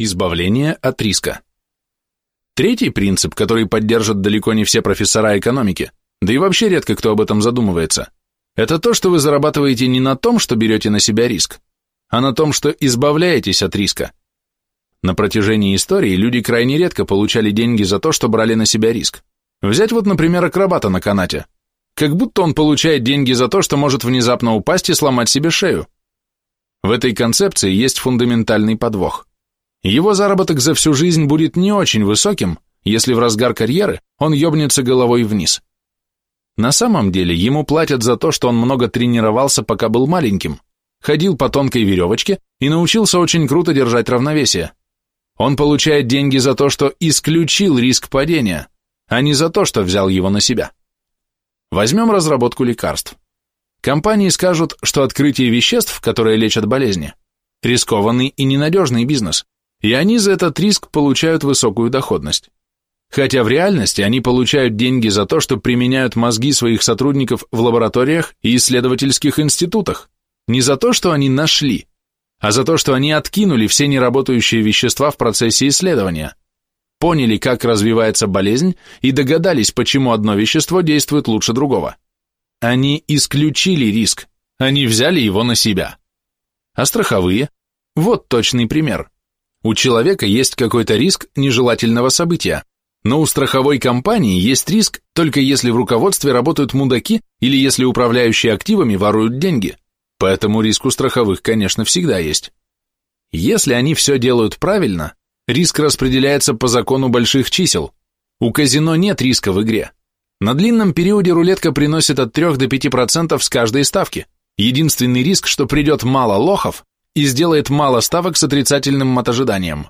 Избавление от риска. Третий принцип, который поддержат далеко не все профессора экономики, да и вообще редко кто об этом задумывается, это то, что вы зарабатываете не на том, что берете на себя риск, а на том, что избавляетесь от риска. На протяжении истории люди крайне редко получали деньги за то, что брали на себя риск. Взять вот, например, акробата на канате. Как будто он получает деньги за то, что может внезапно упасть и сломать себе шею. В этой концепции есть фундаментальный подвох. Его заработок за всю жизнь будет не очень высоким, если в разгар карьеры он ёбнется головой вниз. На самом деле ему платят за то, что он много тренировался, пока был маленьким, ходил по тонкой веревочке и научился очень круто держать равновесие. Он получает деньги за то, что исключил риск падения, а не за то, что взял его на себя. Возьмем разработку лекарств. Компании скажут, что открытие веществ, которые лечат болезни, рискованный и ненадежный бизнес, и они за этот риск получают высокую доходность. Хотя в реальности они получают деньги за то, что применяют мозги своих сотрудников в лабораториях и исследовательских институтах, не за то, что они нашли, а за то, что они откинули все неработающие вещества в процессе исследования, поняли, как развивается болезнь и догадались, почему одно вещество действует лучше другого. Они исключили риск, они взяли его на себя. А страховые? Вот точный пример. У человека есть какой-то риск нежелательного события, но у страховой компании есть риск только если в руководстве работают мудаки или если управляющие активами воруют деньги. Поэтому риск у страховых, конечно, всегда есть. Если они все делают правильно, риск распределяется по закону больших чисел. У казино нет риска в игре. На длинном периоде рулетка приносит от 3 до 5% с каждой ставки. Единственный риск, что придет мало лохов и сделает мало ставок с отрицательным мотожиданием.